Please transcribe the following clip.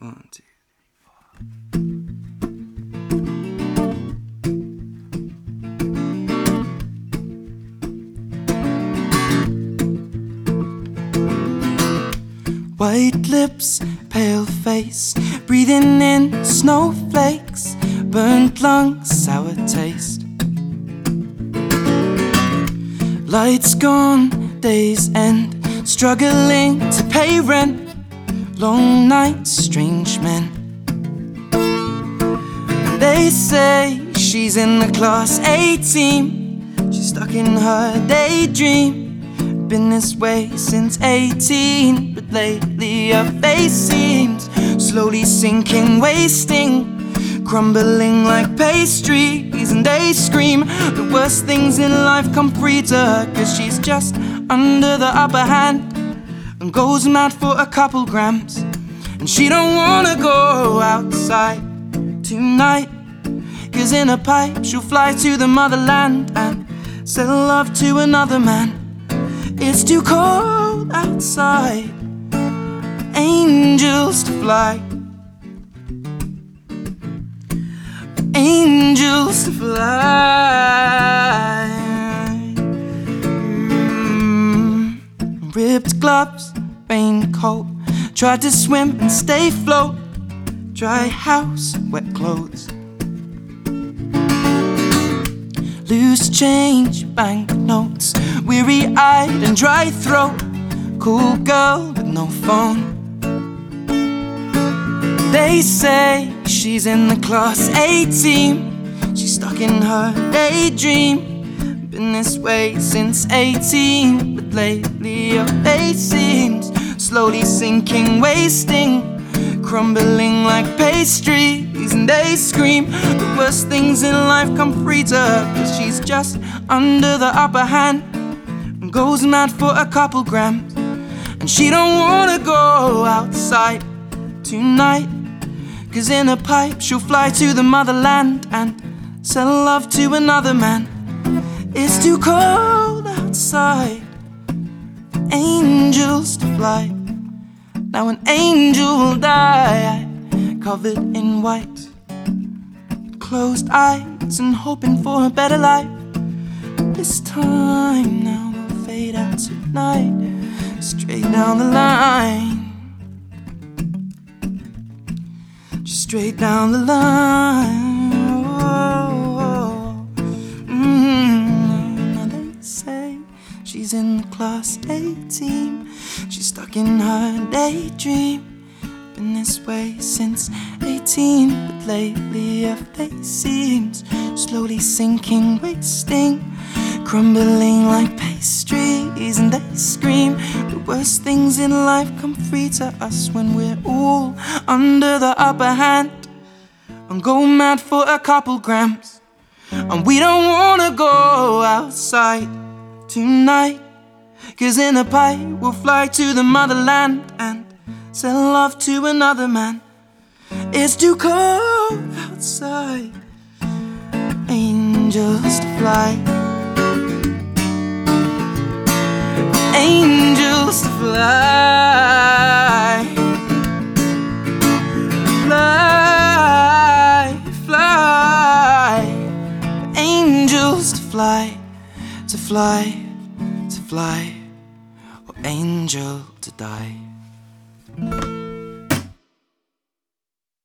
One, two. White lips, pale face, breathing in snowflakes, burnt lungs, sour taste. Lights gone, days end, struggling to pay rent, long nights, strange men. They say she's in the class A team, she's stuck in her daydream. Been this way since 18, but lately her face seems slowly sinking, wasting, crumbling like pastries. And they scream the worst things in life come free to her, cause she's just under the upper hand and goes mad for a couple grams. And she don't wanna go outside tonight, cause in a pipe she'll fly to the motherland and sell love to another man. It's too cold outside. Angels to fly. Angels to fly. Mm. Ripped gloves, raincoat. Tried to swim and stay float. Dry house, wet clothes. Loose change, banknotes, weary eyed and dry throat. Cool girl with no phone. They say she's in the class A team. She's stuck in her daydream. Been this way since 18, but lately her face seems slowly sinking, wasting crumbling like pastries, and they scream the worst things in life come free to her, cause she's just under the upper hand and goes mad for a couple grams. And she don't wanna go outside tonight, cause in a pipe she'll fly to the motherland and sell love to another man. It's too cold outside, angels to fly. Now an angel will die, covered in white, closed eyes and hoping for a better life. This time now will fade out tonight, straight down the line, just straight down the line. She's in the class A team. She's stuck in her daydream. Been this way since 18, but lately her face seems slowly sinking, wasting, crumbling like pastries. And they scream the worst things in life come free to us when we're all under the upper hand and go mad for a couple grams. And we don't wanna go outside tonight. Cause in a pipe we'll fly to the motherland and sell love to another man. It's too cold outside. Angels to fly. Angels to fly. Fly, fly. Angels to fly, to fly, to fly or angel to die.